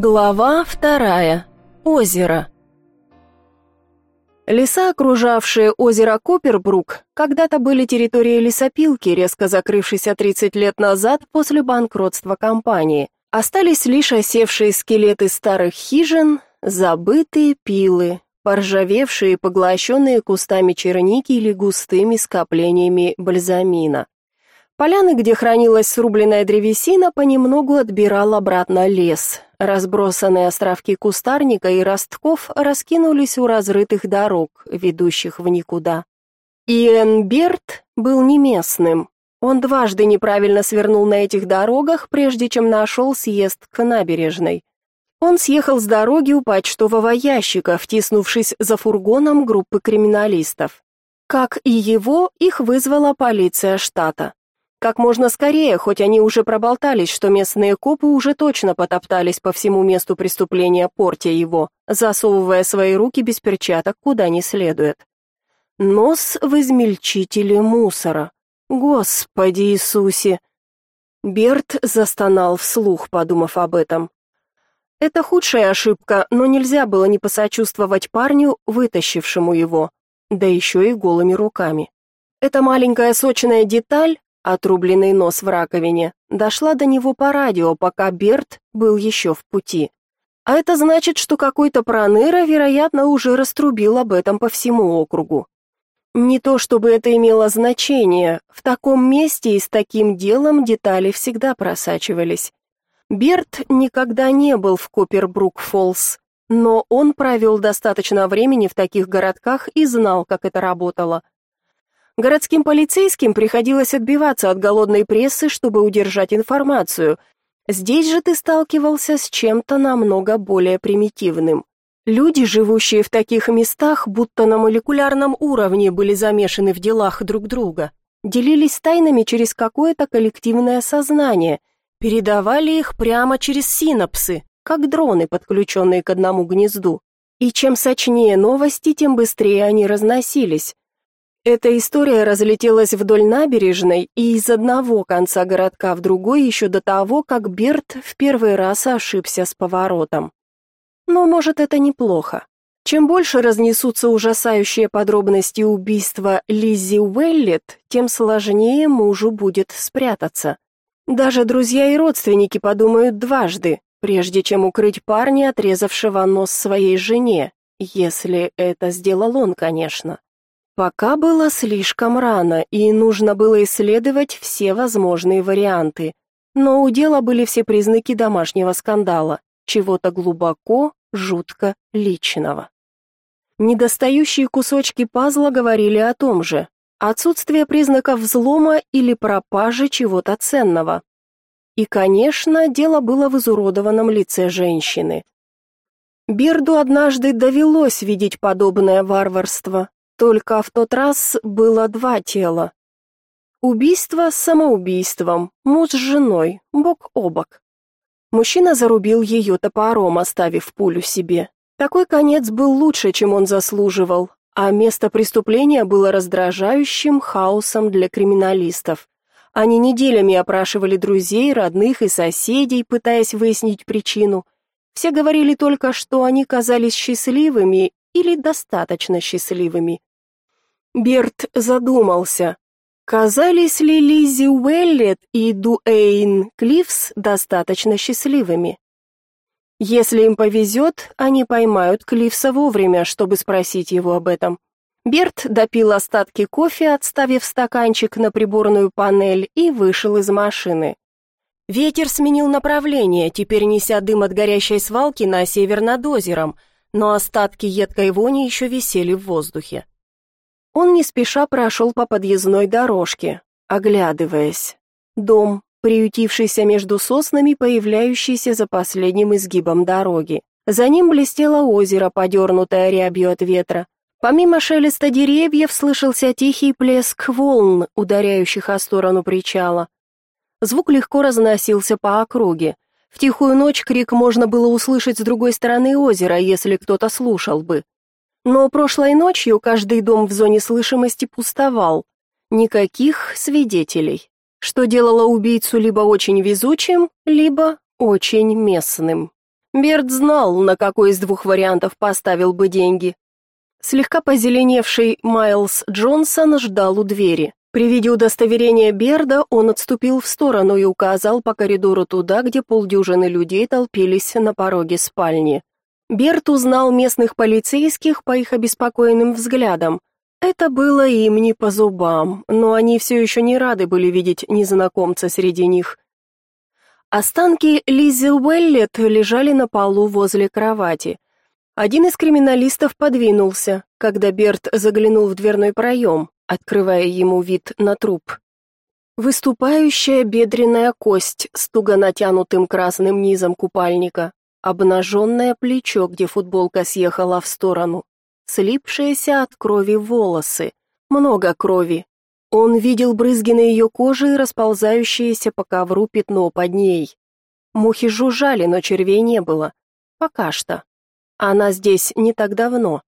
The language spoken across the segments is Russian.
Глава вторая. Озеро. Леса, окружавшие озеро Купербрук, когда-то были территорией лесопилки, резко закрывшейся 30 лет назад после банкротства компании. Остались лишь осевшие скелеты старых хижин, забытые пилы, поржавевшие и поглощенные кустами черники или густыми скоплениями бальзамина. Поляны, где хранилась срубленная древесина, понемногу отбирал обратно лес. Разбросанные островки кустарника и ростков раскинулись у разрытых дорог, ведущих в никуда. Иэн Берт был не местным. Он дважды неправильно свернул на этих дорогах, прежде чем нашел съезд к набережной. Он съехал с дороги у почтового ящика, втиснувшись за фургоном группы криминалистов. Как и его, их вызвала полиция штата. Как можно скорее, хоть они уже проболтались, что местные копы уже точно потоптались по всему месту преступления, портя его, засовывая свои руки без перчаток куда не следует. Нос в измельчителе мусора. Господи Иисусе! Берт застонал вслух, подумав об этом. Это худшая ошибка, но нельзя было не посочувствовать парню, вытащившему его, да еще и голыми руками. Эта маленькая сочная деталь отрубленный нос в раковине, дошла до него по радио, пока Берт был еще в пути. А это значит, что какой-то проныра, вероятно, уже раструбил об этом по всему округу. Не то чтобы это имело значение, в таком месте и с таким делом детали всегда просачивались. Берт никогда не был в Купербрук-Фоллс, но он провел достаточно времени в таких городках и знал, как это работало – Городским полицейским приходилось отбиваться от голодной прессы, чтобы удержать информацию. Здесь же ты сталкивался с чем-то намного более примитивным. Люди, живущие в таких местах, будто на молекулярном уровне были замешаны в делах друг друга, делились тайнами через какое-то коллективное сознание, передавали их прямо через синапсы, как дроны, подключенные к одному гнезду. И чем сочнее новости, тем быстрее они разносились. Эта история разлетелась вдоль набережной и из одного конца городка в другой еще до того, как Берт в первый раз ошибся с поворотом. Но, может, это неплохо. Чем больше разнесутся ужасающие подробности убийства Лиззи Уэллет, тем сложнее мужу будет спрятаться. Даже друзья и родственники подумают дважды, прежде чем укрыть парня, отрезавшего нос своей жене, если это сделал он, конечно. Пока было слишком рано, и нужно было исследовать все возможные варианты. Но у дела были все признаки домашнего скандала, чего-то глубоко, жутко личного. Недостающие кусочки пазла говорили о том же. Отсутствие признаков взлома или пропажи чего-то ценного. И, конечно, дело было в изуродованном лице женщины. Бирду однажды довелось видеть подобное варварство, только в тот раз было два тела. Убийство с самоубийством, муж с женой, бок о бок. Мужчина зарубил ее топором, оставив пулю себе. Такой конец был лучше, чем он заслуживал, а место преступления было раздражающим хаосом для криминалистов. Они неделями опрашивали друзей, родных и соседей, пытаясь выяснить причину. Все говорили только, что они казались счастливыми или достаточно счастливыми. Берт задумался. Казались ли Лизи Уэллет и Дуэйн Клифс достаточно счастливыми? Если им повезет, они поймают Клифса вовремя, чтобы спросить его об этом. Берт допил остатки кофе, отставив стаканчик на приборную панель и вышел из машины. Ветер сменил направление, теперь неся дым от горящей свалки на север над озером, но остатки едкой вони еще висели в воздухе. Он не спеша прошел по подъездной дорожке, оглядываясь. Дом, приютившийся между соснами, появляющийся за последним изгибом дороги. За ним блестело озеро, подернутое рябью от ветра. Помимо шелеста деревьев слышался тихий плеск волн, ударяющих о сторону причала. Звук легко разносился по округе. В тихую ночь крик можно было услышать с другой стороны озера, если кто-то слушал бы. Но прошлой ночью каждый дом в зоне слышимости пустовал. Никаких свидетелей, что делало убийцу либо очень везучим, либо очень местным. Берт знал, на какой из двух вариантов поставил бы деньги. Слегка позеленевший Майлз Джонсон ждал у двери. При виде удостоверения Берда он отступил в сторону и указал по коридору туда, где полдюжины людей толпились на пороге спальни. Берт узнал местных полицейских по их обеспокоенным взглядам. Это было им не по зубам, но они все еще не рады были видеть незнакомца среди них. Останки Лиззи Уэллет лежали на полу возле кровати. Один из криминалистов подвинулся, когда Берт заглянул в дверной проем открывая ему вид на труп. Выступающая бедренная кость с туго натянутым красным низом купальника, обнаженное плечо, где футболка съехала в сторону, слипшиеся от крови волосы, много крови. Он видел брызги на ее коже и расползающееся по ковру пятно под ней. Мухи жужжали, но червей не было. Пока что. Она здесь не так давно.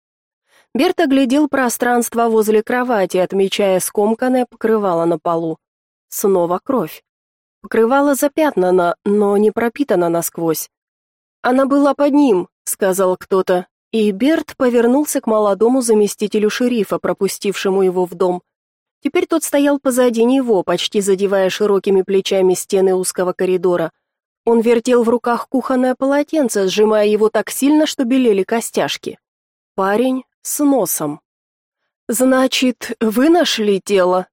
Берт оглядел пространство возле кровати, отмечая скомканное покрывало на полу. Снова кровь. Покрывало запятнано, но не пропитано насквозь. «Она была под ним», — сказал кто-то, и Берт повернулся к молодому заместителю шерифа, пропустившему его в дом. Теперь тот стоял позади него, почти задевая широкими плечами стены узкого коридора. Он вертел в руках кухонное полотенце, сжимая его так сильно, что белели костяшки. Парень с носом. Значит, вы нашли тело?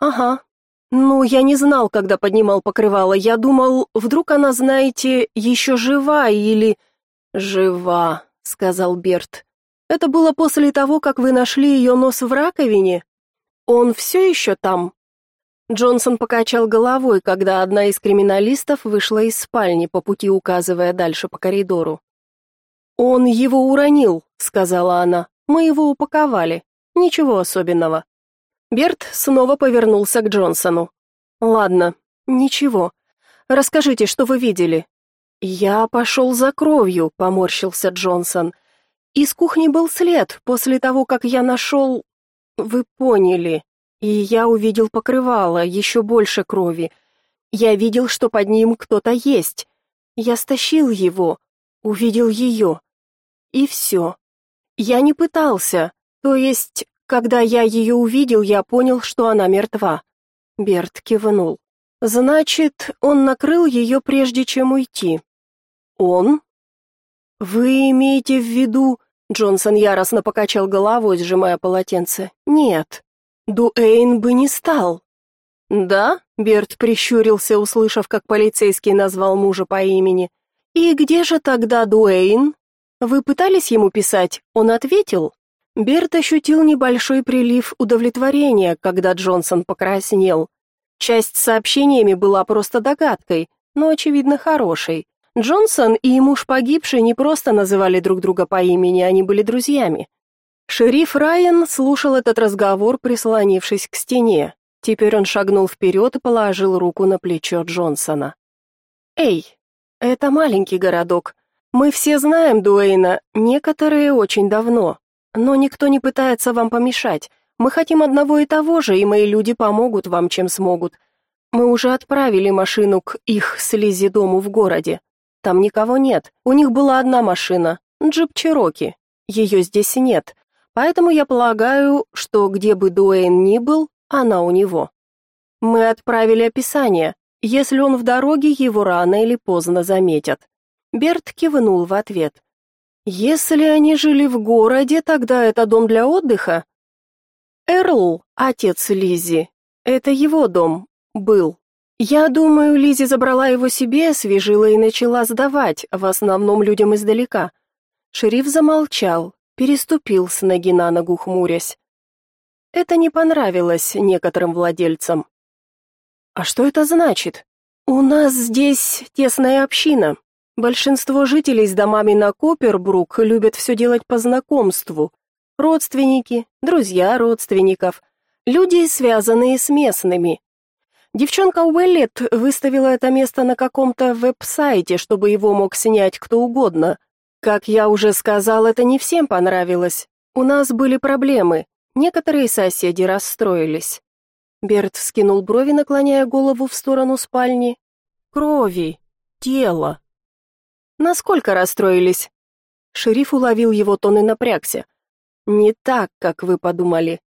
Ага. Ну, я не знал, когда поднимал покрывало. Я думал, вдруг она, знаете, еще жива или жива, сказал Берт. Это было после того, как вы нашли ее нос в раковине. Он все еще там? Джонсон покачал головой, когда одна из криминалистов вышла из спальни по пути указывая дальше по коридору. Он его уронил, сказала она. Мы его упаковали. Ничего особенного. Берт снова повернулся к Джонсону. Ладно, ничего. Расскажите, что вы видели. Я пошел за кровью, поморщился Джонсон. Из кухни был след после того, как я нашел... Вы поняли. И я увидел покрывало, еще больше крови. Я видел, что под ним кто-то есть. Я стащил его, увидел ее. И все. Я не пытался. То есть, когда я ее увидел, я понял, что она мертва. Берт кивнул. Значит, он накрыл ее прежде чем уйти. Он? Вы имеете в виду... Джонсон яростно покачал головой, сжимая полотенце. Нет. Дуэйн бы не стал. Да? Берт прищурился, услышав, как полицейский назвал мужа по имени. И где же тогда Дуэйн? Вы пытались ему писать? Он ответил? Берт ощутил небольшой прилив удовлетворения, когда Джонсон покраснел. Часть сообщениями была просто догадкой, но очевидно хорошей. Джонсон и муж погибший не просто называли друг друга по имени, они были друзьями. Шериф Райан слушал этот разговор, прислонившись к стене. Теперь он шагнул вперед и положил руку на плечо Джонсона. «Эй, это маленький городок. Мы все знаем Дуэйна, некоторые очень давно, но никто не пытается вам помешать. Мы хотим одного и того же, и мои люди помогут вам, чем смогут. Мы уже отправили машину к их слизи дому в городе. Там никого нет. У них была одна машина, джип Чироки. Ее здесь нет. Поэтому я полагаю, что где бы Дуэйн ни был, она у него. Мы отправили описание. Если он в дороге, его рано или поздно заметят. Берт кивнул в ответ. Если они жили в городе, тогда это дом для отдыха. Эрл, отец Лизи, это его дом был. Я думаю, Лизи забрала его себе, освежила и начала сдавать, в основном людям издалека. Шериф замолчал, переступил с ноги на ногу, хмурясь. Это не понравилось некоторым владельцам. А что это значит? У нас здесь тесная община. Большинство жителей с домами на Купербрук любят все делать по знакомству. Родственники, друзья родственников, люди, связанные с местными. Девчонка Уэллет выставила это место на каком-то веб-сайте, чтобы его мог снять кто угодно. Как я уже сказал, это не всем понравилось. У нас были проблемы. Некоторые соседи расстроились. Берт вскинул брови, наклоняя голову в сторону спальни. Крови, тело. Насколько расстроились? Шериф уловил его тон и напрягся. Не так, как вы подумали.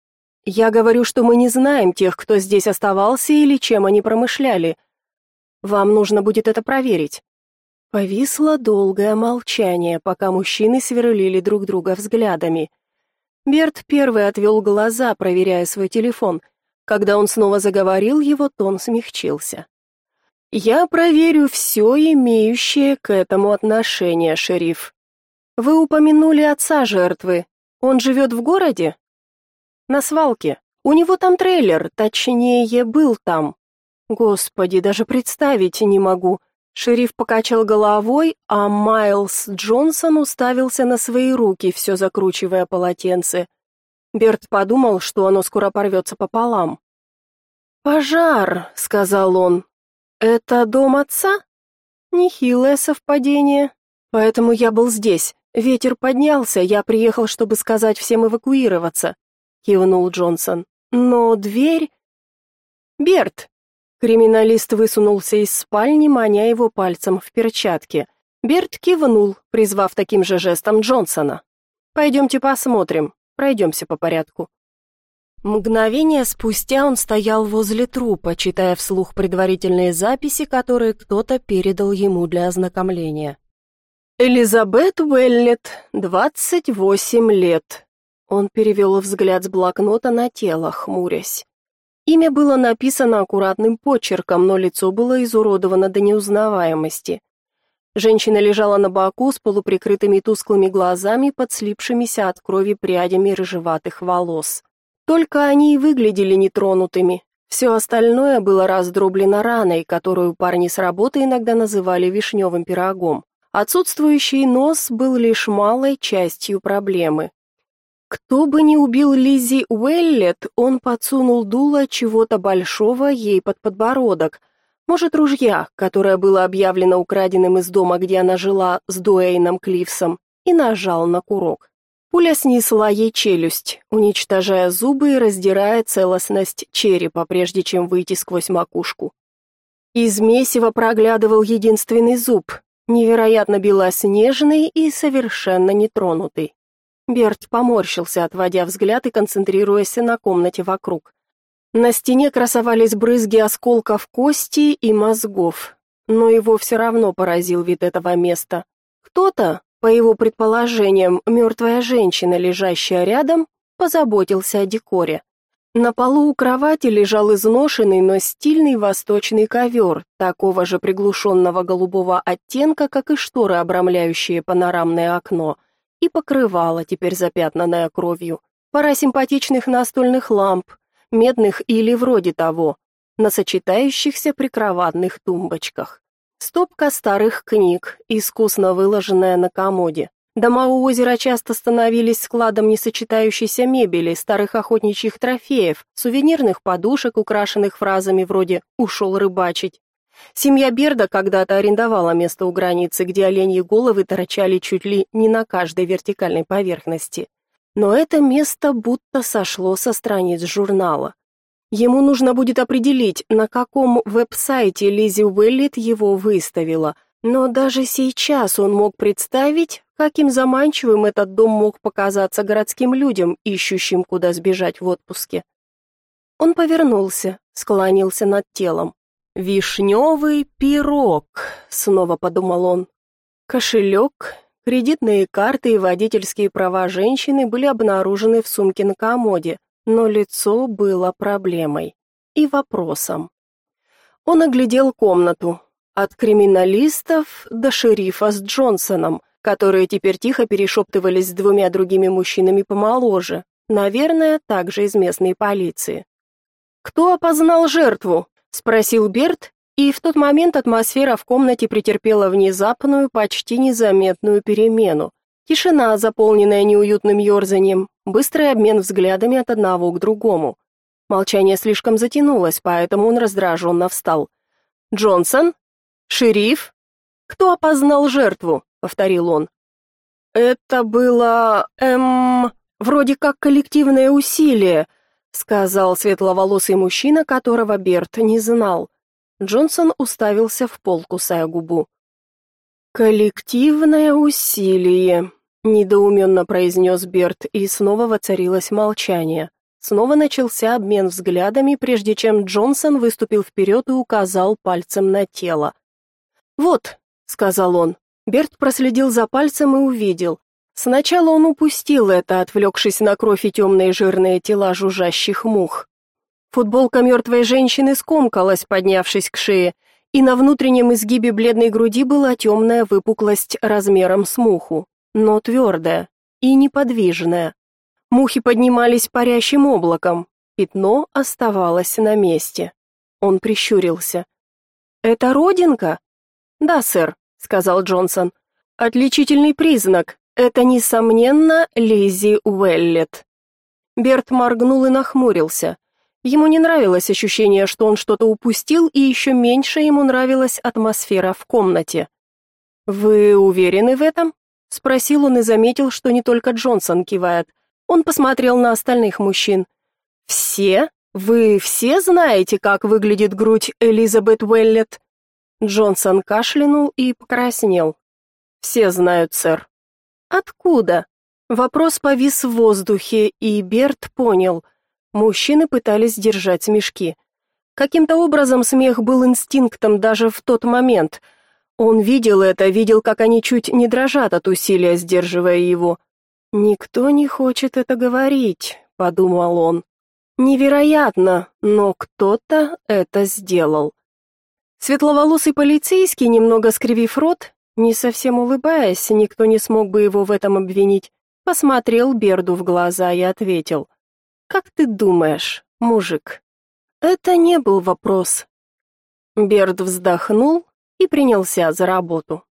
Я говорю, что мы не знаем тех, кто здесь оставался или чем они промышляли. Вам нужно будет это проверить. Повисло долгое молчание, пока мужчины сверлили друг друга взглядами. Берт первый отвел глаза, проверяя свой телефон. Когда он снова заговорил, его тон смягчился. «Я проверю все имеющее к этому отношение, шериф. Вы упомянули отца жертвы. Он живет в городе?» «На свалке. У него там трейлер, точнее, был там. Господи, даже представить не могу». Шериф покачал головой, а Майлз Джонсон уставился на свои руки, все закручивая полотенце. Берт подумал, что оно скоро порвется пополам. «Пожар», — сказал он. «Это дом отца?» «Нехилое совпадение. Поэтому я был здесь. Ветер поднялся, я приехал, чтобы сказать всем эвакуироваться», — кивнул Джонсон. «Но дверь...» «Берт!» Криминалист высунулся из спальни, маня его пальцем в перчатке. Берт кивнул, призвав таким же жестом Джонсона. «Пойдемте посмотрим, пройдемся по порядку». Мгновение спустя он стоял возле трупа, читая вслух предварительные записи, которые кто-то передал ему для ознакомления. Элизабет Уэллет, 28 лет. Он перевел взгляд с блокнота на тело, хмурясь. Имя было написано аккуратным почерком, но лицо было изуродовано до неузнаваемости. Женщина лежала на боку с полуприкрытыми тусклыми глазами под слипшимися от крови прядями рыжеватых волос. Только они и выглядели нетронутыми. Все остальное было раздроблено раной, которую парни с работы иногда называли вишневым пирогом. Отсутствующий нос был лишь малой частью проблемы. Кто бы ни убил Лизи Уэллет, он подсунул дуло чего-то большого ей под подбородок. Может, ружья, которое было объявлено украденным из дома, где она жила с Дуэйном Кливсом, и нажал на курок. Пуля снесла ей челюсть, уничтожая зубы и раздирая целостность черепа, прежде чем выйти сквозь макушку. Из месива проглядывал единственный зуб, невероятно белоснежный и совершенно нетронутый. Берт поморщился, отводя взгляд и концентрируясь на комнате вокруг. На стене красовались брызги осколков кости и мозгов, но его все равно поразил вид этого места. Кто-то, по его предположениям, мертвая женщина, лежащая рядом, позаботился о декоре. На полу у кровати лежал изношенный, но стильный восточный ковер, такого же приглушенного голубого оттенка, как и шторы, обрамляющие панорамное окно, и покрывало, теперь запятнанное кровью. Пара симпатичных настольных ламп, медных или вроде того, на сочетающихся прикроватных тумбочках. Стопка старых книг, искусно выложенная на комоде. Дома у озера часто становились складом несочетающейся мебели, старых охотничьих трофеев, сувенирных подушек, украшенных фразами вроде «ушел рыбачить». Семья Берда когда-то арендовала место у границы, где оленьи головы торчали чуть ли не на каждой вертикальной поверхности. Но это место будто сошло со страниц журнала. Ему нужно будет определить, на каком веб-сайте Лизи Уэллит его выставила, но даже сейчас он мог представить, каким заманчивым этот дом мог показаться городским людям, ищущим, куда сбежать в отпуске. Он повернулся, склонился над телом. «Вишневый пирог», — снова подумал он. Кошелек, кредитные карты и водительские права женщины были обнаружены в сумке на комоде но лицо было проблемой и вопросом. Он оглядел комнату, от криминалистов до шерифа с Джонсоном, которые теперь тихо перешептывались с двумя другими мужчинами помоложе, наверное, также из местной полиции. «Кто опознал жертву?» — спросил Берт, и в тот момент атмосфера в комнате претерпела внезапную, почти незаметную перемену. Тишина, заполненная неуютным ерзанием, быстрый обмен взглядами от одного к другому. Молчание слишком затянулось, поэтому он раздраженно встал. «Джонсон? Шериф? Кто опознал жертву?» — повторил он. «Это было... эм... вроде как коллективное усилие», — сказал светловолосый мужчина, которого Берт не знал. Джонсон уставился в пол, кусая губу. «Коллективное усилие», — недоуменно произнес Берт, и снова воцарилось молчание. Снова начался обмен взглядами, прежде чем Джонсон выступил вперед и указал пальцем на тело. «Вот», — сказал он. Берт проследил за пальцем и увидел. Сначала он упустил это, отвлекшись на кровь и темные жирные тела жужжащих мух. Футболка мертвой женщины скомкалась, поднявшись к шее, и на внутреннем изгибе бледной груди была темная выпуклость размером с муху, но твердая и неподвижная. Мухи поднимались парящим облаком, пятно оставалось на месте. Он прищурился. «Это родинка?» «Да, сэр», — сказал Джонсон. «Отличительный признак. Это, несомненно, Лиззи Уэллет». Берт моргнул и нахмурился. Ему не нравилось ощущение, что он что-то упустил, и еще меньше ему нравилась атмосфера в комнате. «Вы уверены в этом?» — спросил он и заметил, что не только Джонсон кивает. Он посмотрел на остальных мужчин. «Все? Вы все знаете, как выглядит грудь Элизабет Уэллет?» Джонсон кашлянул и покраснел. «Все знают, сэр». «Откуда?» Вопрос повис в воздухе, и Берт понял — Мужчины пытались держать смешки. Каким-то образом смех был инстинктом даже в тот момент. Он видел это, видел, как они чуть не дрожат от усилия, сдерживая его. «Никто не хочет это говорить», — подумал он. «Невероятно, но кто-то это сделал». Светловолосый полицейский, немного скривив рот, не совсем улыбаясь, никто не смог бы его в этом обвинить, посмотрел Берду в глаза и ответил — как ты думаешь, мужик? Это не был вопрос. Берд вздохнул и принялся за работу.